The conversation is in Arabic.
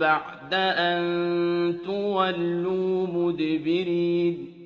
بَعْدَ أَن تُوَلُّوا مُدْبِرِينَ